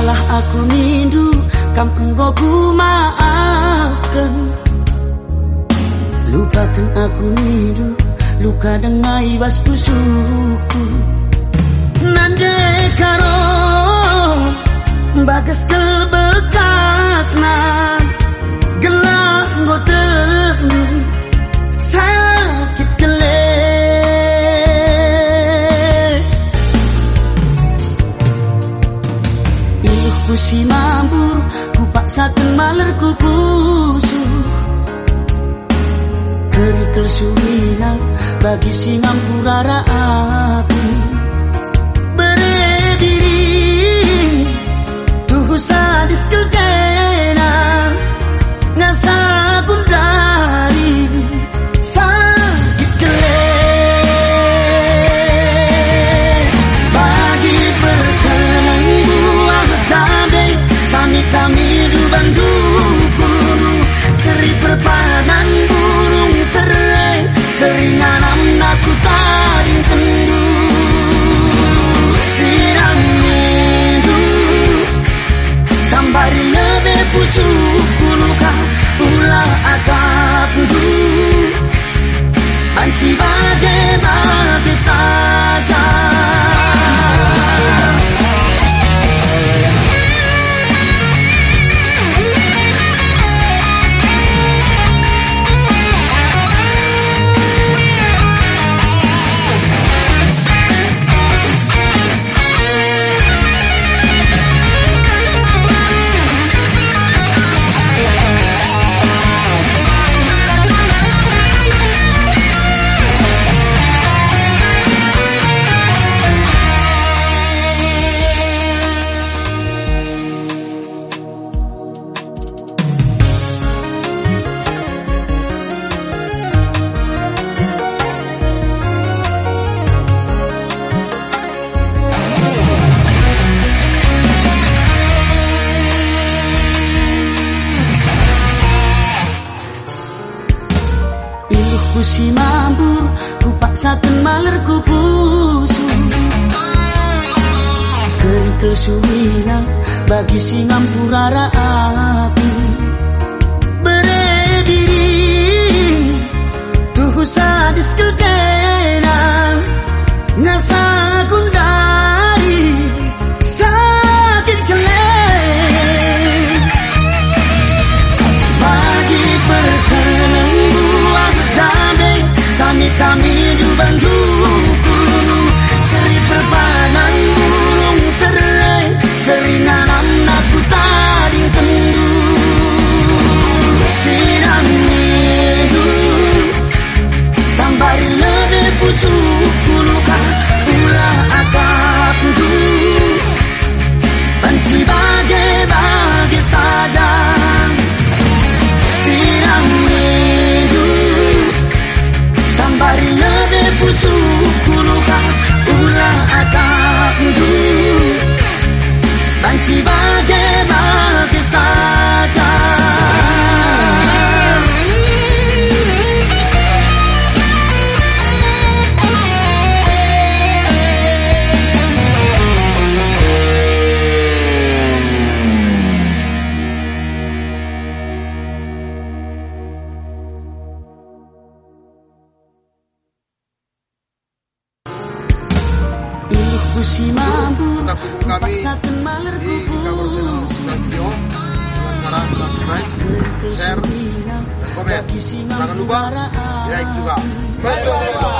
Salah aku nindu Kampung goku maafkan Lupakan aku nindu Luka dengai bas pusuku. Nande karo Bagas kel bekasna Pusi mabur Kupaksakan maler ku pusu Kerikil suwinang Bagi singampuraraan bagi singampurara aku Kusi mampu Paksa maler kubus Cara subscribe, share, dan komen. Jangan lupa like juga. Maju